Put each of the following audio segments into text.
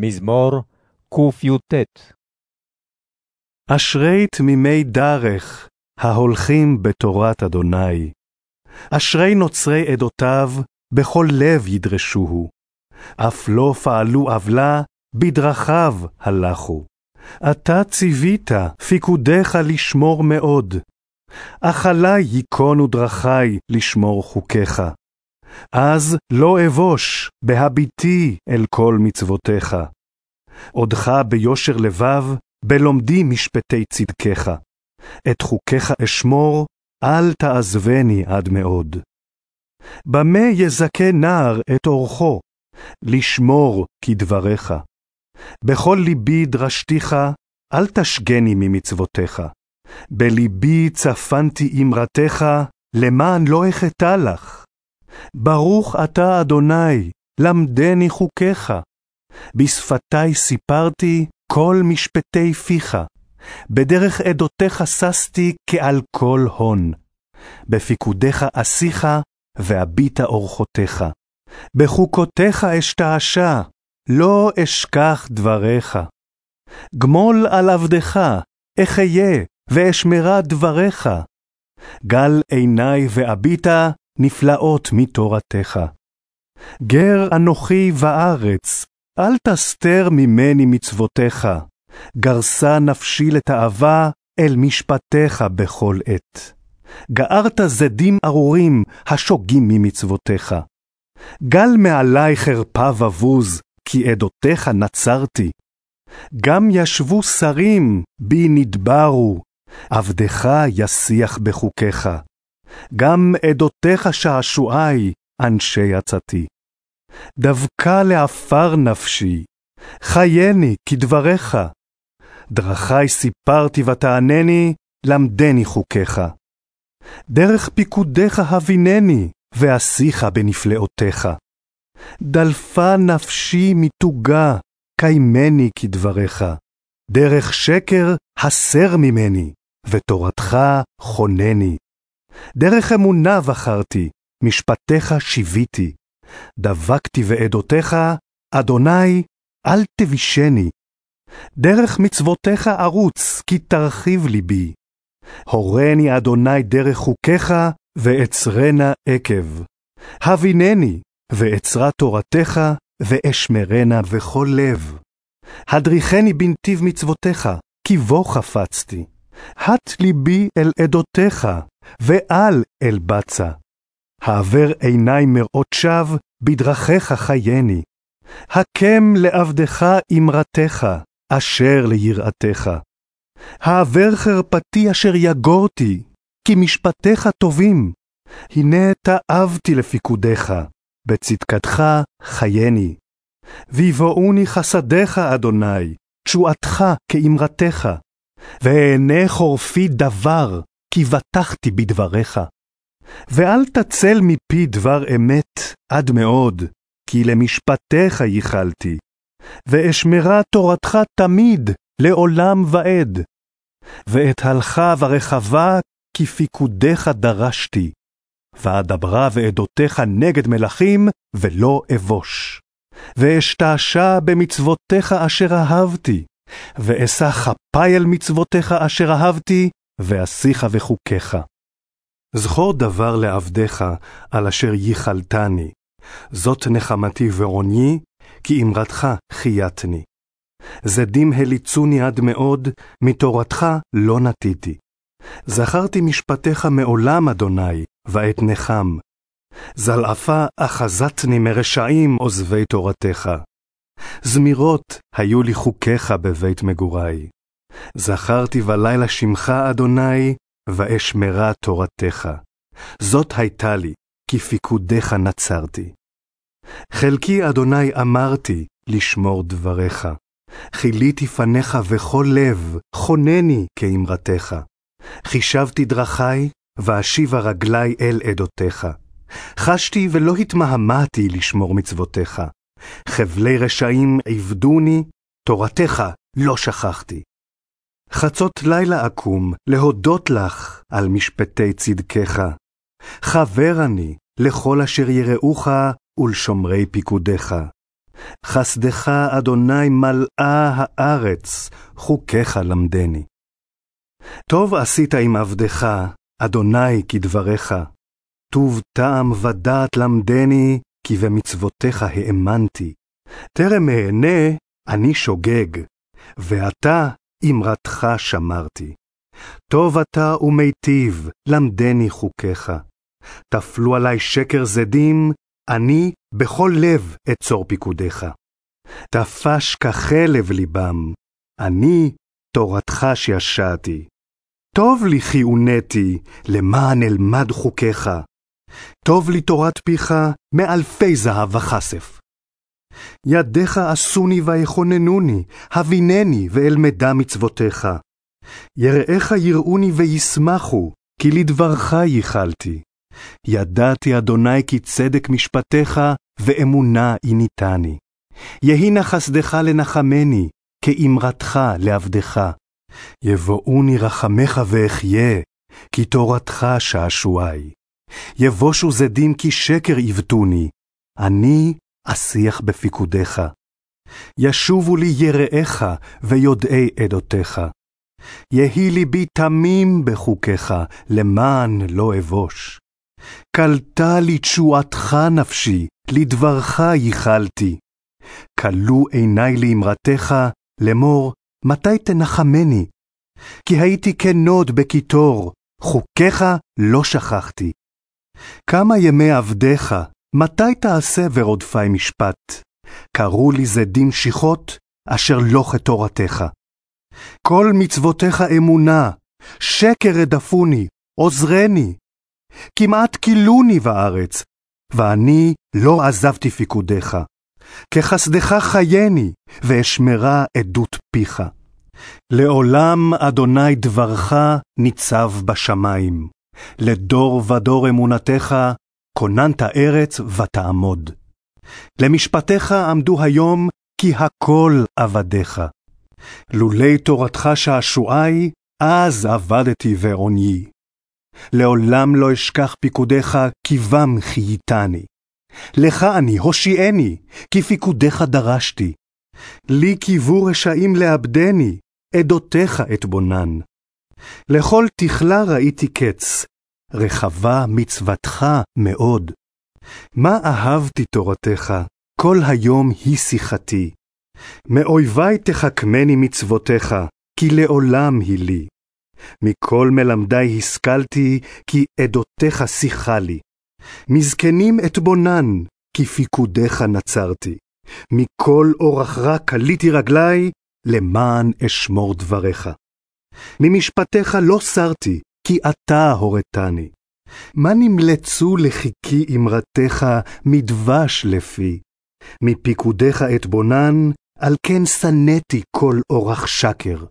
מזמור קי"ט אשרי תמימי דרך, ההולכים בתורת אדוני. אשרי נוצרי עדותיו, בכל לב ידרשוהו. אף לא פעלו עוולה, בדרכיו הלכו. אתה ציווית, פיקודיך לשמור מאוד. אכלי ייכונו דרכי לשמור חוקיך. אז לא אבוש, בהביטי אל כל מצוותיך. עודך ביושר לבב, בלומדי משפטי צדקך. את חוקיך אשמור, אל תעזבני עד מאוד. במה יזכה נער את אורחו? לשמור כדבריך. בכל ליבי דרשתיך, אל תשגני ממצוותיך. בליבי צפנתי אמרתך, למען לא אחטא לך. ברוך אתה, אדוני, למדני חוקיך. בשפתי סיפרתי כל משפטי פיך. בדרך עדותיך ששתי כעל כל הון. בפיקודיך אשיך, והביטה אורחותיך. בחוקותיך אשתעשע, לא אשכח דבריך. גמול על עבדך, אחיה, ואשמרה דבריך. גל עיני ואביטה, נפלאות מתורתך. גר אנוכי בארץ, אל תסתר ממני מצוותיך. גרסה נפשי לתאווה אל משפטיך בכל עת. גערת זדים ארורים השוגים ממצוותיך. גל מעלי חרפה ובוז, כי עדותיך נצרתי. גם ישבו שרים, בי נדברו, עבדך ישיח בחוקיך. גם עדותיך שעשועי, אנשי עצתי. דבקה לעפר נפשי, חייני כדבריך. דרכי סיפרתי ותענני, למדני חוקיך. דרך פיקודיך הבינני, ואשיך בנפלאותיך. דלפה נפשי מתוגה, קיימני כדבריך. דרך שקר הסר ממני, ותורתך חונני. דרך אמונה בחרתי, משפטיך שיוויתי. דבקתי ועדותיך, אדוני, אל תבישני. דרך מצוותיך ארוץ, כי תרחיב ליבי. הורני אדוני דרך חוקיך, ואצרנה עקב. הבינני, ואצרה תורתך, ואשמרנה בכל לב. הדריכני בנתיב מצוותיך, כי בו חפצתי. הט ליבי אל עדותיך, ואל אל בצע. העבר עיני מראות שווא, בדרכיך חייני. הקם לעבדך אמרתך, אשר ליראתך. העבר חרפתי אשר יגורתי, כי משפטיך טובים. הנה תאבתי לפיקודיך, בצדקתך חייני. ויבואוני חסדיך, אדוני, תשועתך כאמרתך. ואענה חורפי דבר, כי בטחתי בדבריך. ואל תצל מפי דבר אמת עד מאוד, כי למשפטיך ייחלתי. ואשמרה תורתך תמיד, לעולם ועד. ואת הלכה ורחבה, כי פיקודיך דרשתי. ואדברה ועדותיך נגד מלכים, ולא אבוש. ואשתעשע במצוותיך אשר אהבתי, ואשא כפי אל מצוותיך אשר אהבתי, ואשיך וחוקיך. זכור דבר לעבדיך, על אשר ייחלתני. זאת נחמתי ועוני, כי אמרתך חייתני. זדים הליצוני עד מאוד, מתורתך לא נטיתי. זכרתי משפטיך מעולם, אדוני, ואת נחם. זלעפה אחזתני מרשעים עוזבי תורתך. זמירות היו לי חוקיך בבית מגורי. זכרתי בלילה שמך, אדוני, ואשמרה תורתך. זאת הייתה לי, כי פיקודיך נצרתי. חלקי, אדוני, אמרתי, לשמור דבריך. חיליתי פניך בכל לב, חונני כאמרתך. חישבתי דרכי, ואשיבה רגלי אל עדותיך. חשתי ולא התמהמהתי לשמור מצוותיך. חבלי רשעים עבדוני, תורתך לא שכחתי. חצות לילה אקום, להודות לך על משפטי צדקך. חבר אני לכל אשר יראוך ולשומרי פיקודיך. חסדך, אדוני, מלאה הארץ, חוקיך למדני. טוב עשית עם עבדך, אדוני, כדבריך. טוב טעם ודעת למדני, כי במצוותיך האמנתי. טרם אענה, אני שוגג, ועתה אמרתך שמרתי. טוב אתה ומיטיב, למדני חוקיך. טפלו עלי שקר זדים, אני בכל לב אצור פיקודיך. תפש כחלב ליבם, אני תורתך שישעתי. טוב לי כי עונתי, למען אלמד חוקיך. טוב לי תורת פיך, מאלפי זהב וכסף. ידיך עשוני ויכוננוני, הבינני ואלמדה מצוותיך. יראיך יראוני וישמחו, כי לדברך ייחלתי. ידעתי, אדוני, כי צדק משפטיך, ואמונה עיניתני. יהי נא חסדך לנחמני, כאמרתך לעבדך. יבואוני רחמך ואחיה, כי תורתך שעשועי. יבושו זדים כי שקר עיוותוני, אני אשיח בפיקודיך. ישובו לי יראיך ויודעי עדותיך. יהי ליבי תמים בחוקיך, למען לא אבוש. קלטה לי תשועתך נפשי, לדברך ייחלתי. כלו עיני לאמרתך, לאמור, מתי תנחמני? כי הייתי כנוד בקיטור, חוקיך לא שכחתי. כמה ימי עבדיך, מתי תעשה ורודפי משפט? קראו לי זדים שיחות, אשר לא כתורתך. כל מצוותיך אמונה, שקר רדפוני, עוזרני. כמעט כילוני בארץ, ואני לא עזבתי פיקודיך. כחסדך חייני, ואשמרה עדות פיך. לעולם, אדוני דברך ניצב בשמיים. לדור ודור אמונתך, כוננת ארץ ותעמוד. למשפטיך עמדו היום, כי הכל עבדיך. לולי תורתך שעשועי, אז עבדתי ועוניי. לעולם לא אשכח פיקודיך, כי בם חייתני. לך אני, הושיעני, כי פיקודיך דרשתי. לי קיוו רשעים לאבדני, עדותיך אתבונן. לכל תכלה ראיתי קץ, רחבה מצוותך מאוד. מה אהבתי תורתך, כל היום היא שיחתי. מאויבי תחכמני מצוותיך, כי לעולם היא לי. מכל מלמדי השכלתי, כי עדותיך שיחה לי. מזקנים אתבונן, כי פיקודיך נצרתי. מכל אורח רע קליתי רגלי, למען אשמור דבריך. ממשפטיך לא סרתי, כי אתה הורתני. מה נמלצו לחיקי אמרתך מדבש לפי? מפיקודיך אתבונן, על כן שנאתי כל אורח שקר.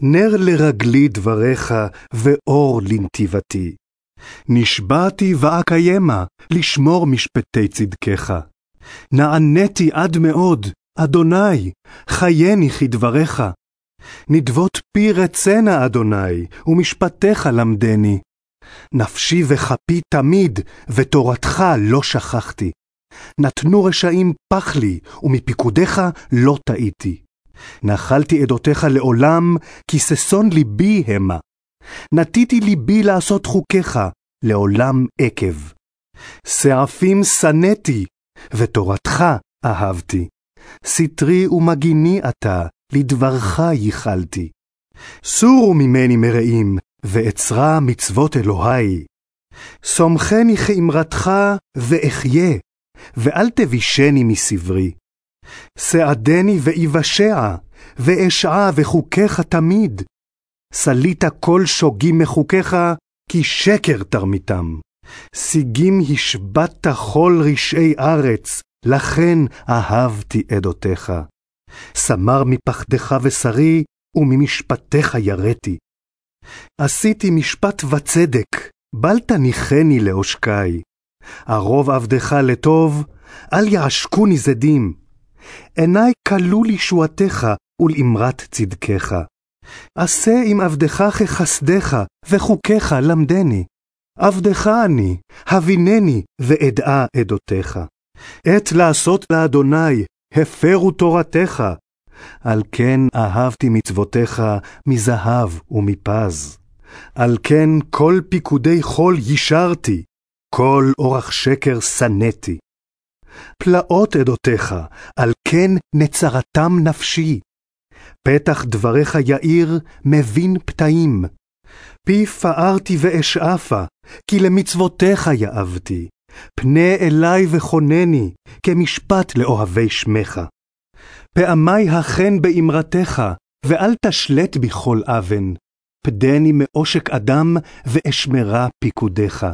נר לרגלי דבריך, ואור לנתיבתי. נשבעתי ואקיימה, לשמור משפטי צדקך. נעניתי עד מאוד, אדוני, חייני כדבריך. נדבות פי רצנה, אדוני, ומשפטיך למדני. נפשי וכפי תמיד, ותורתך לא שכחתי. נתנו רשעים פח לי, ומפיקודיך לא טעיתי. נחלתי עדותיך לעולם, כי ששון ליבי המה. נטיתי ליבי לעשות חוקיך, לעולם עקב. שעפים שנאתי, ותורתך אהבתי. סטרי ומגיני אתה, לדברך ייחלתי. סורו ממני מרעים, ואצרה מצוות אלוהי. סומכני כאמרתך, ואחיה, ואל תבישני מסברי. סעדני ואיוושע, ואשעה וחוקיך תמיד. סלית כל שוגים מחוקיך, כי שקר תרמיתם. שיגים השבעת כל רשעי ארץ, לכן אהבתי עדותיך. סמר מפחדך ושרי, וממשפטיך יראתי. עשיתי משפט וצדק, בל תניחני לעושקי. ערוב עבדך לטוב, אל יעשקוני זדים. עיני כלו לישועתך ולאמרת צדקך. עשה עם עבדך כחסדך, וחוקיך למדני. עבדך אני, הבינני ואדעה עדותיך. עת לעשות לאדוני, הפרו תורתך. על כן אהבתי מצוותיך מזהב ומפז. על כן כל פיקודי חול יישרתי, כל אורח שקר שנאתי. פלאות עדותיך, על כן נצרתם נפשי. פתח דבריך יאיר, מבין פתאים. פי פערתי ואשאפה, כי למצוותיך יאבתי. פנה אלי וכונני, כמשפט לאוהבי שמך. פעמי החן באמרתך, ואל תשלט בכל אבן. פדני מעושק אדם, ואשמרה פיקודיך.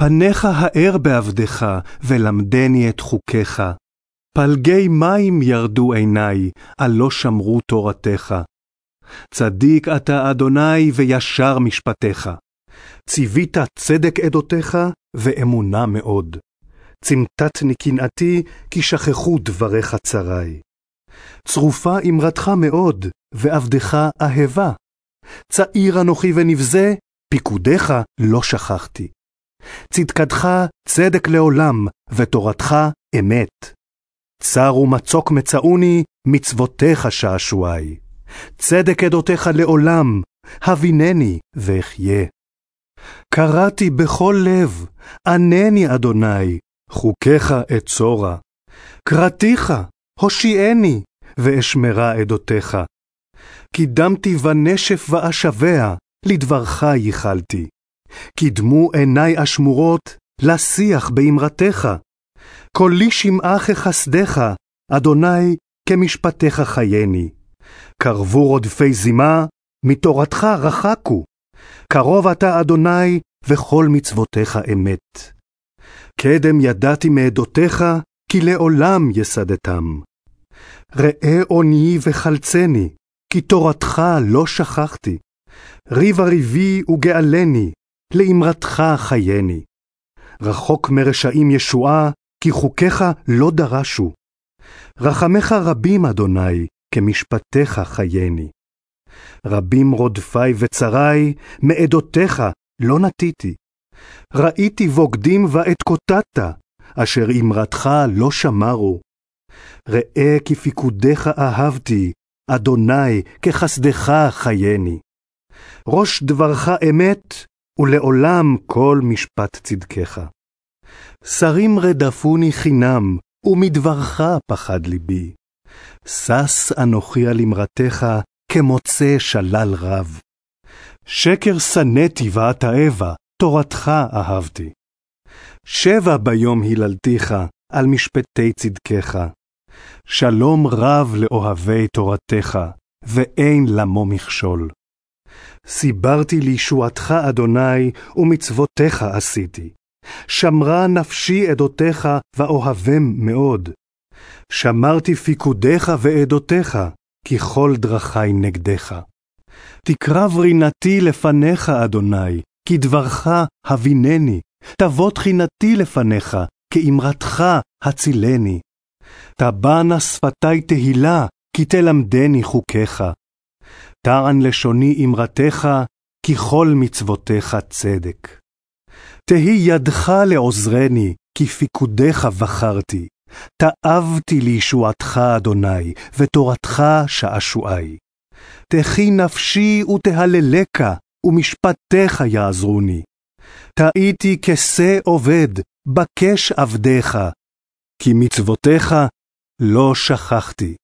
פניך האר בעבדך, ולמדני את חוקיך. פלגי מים ירדו עיני, הלא שמרו תורתך. צדיק אתה, אדוני, וישר משפטיך. ציווית צדק עדותיך, ואמונה מאוד. צמתתני קנאתי, כי שכחו דבריך צרי. צרופה אמרתך מאוד, ועבדך אהבה. צעיר אנוכי ונבזה, פיקודיך לא שכחתי. צדקתך צדק לעולם, ותורתך אמת. צר ומצוק מצאוני, מצוותיך שעשועי. צדק עדותיך לעולם, הבינני ואחיה. קראתי בכל לב, ענני אדוני, חוקיך אצורה. קראתיך, הושיעני, ואשמרה עדותיך. קידמתי בנשף ואשבע, לדברך ייחלתי. קידמו עיני אשמורות, לשיח באמרתך. קולי שמעה כחסדך, אדוני, כמשפטיך חייני. קרבו רודפי זימה, מתורתך רחקו. קרוב אתה, אדוני, וכל מצוותיך אמת. קדם ידעתי מעדותיך, כי לעולם יסדתם. ראה עוניי וחלצני, כי תורתך לא שכחתי. ריב ריבי וגאלני, לאמרתך חייני. רחוק מרשעים ישועה, כי חוקיך לא דרשו. רחמך רבים, אדוני, כמשפטיך חייני. רבים רודפי וצרי, מעדותיך לא נטיתי. ראיתי בוגדים ואתקוטטת, אשר אמרתך לא שמרו. ראה כי פיקודיך אהבתי, אדוני, כחסדך חייני. ראש דברך אמת, ולעולם כל משפט צדקך. שרים רדפוני חינם, ומדברך פחד ליבי. שש אנוכי על אמרתך, כמוצא שלל רב. שקר שנאתי ואתאבה, תורתך אהבתי. שבע ביום היללתיך, על משפטי צדקך. שלום רב לאוהבי תורתך, ואין למו מכשול. סיברתי לישועתך, אדוני, ומצוותיך עשיתי. שמרה נפשי עדותיך, ואוהבם מאוד. שמרתי פיקודיך ועדותיך, כי כל דרכי נגדך. תקרב רינתי לפניך, אדוני, כי דברך הבינני. תבוא תחינתי לפניך, כאמרתך הצילני. תבענה שפתי תהילה, כי תלמדני חוקיך. טען לשוני אמרתך, כי כל מצוותיך צדק. תהי ידך לעוזרני, כי פיקודיך בחרתי. תאבתי לישועתך, אדוני, ותורתך שעשועי. תחי נפשי ותהללך, ומשפטיך יעזרוני. טעיתי כשה עובד, בקש עבדיך, כי מצוותיך לא שכחתי.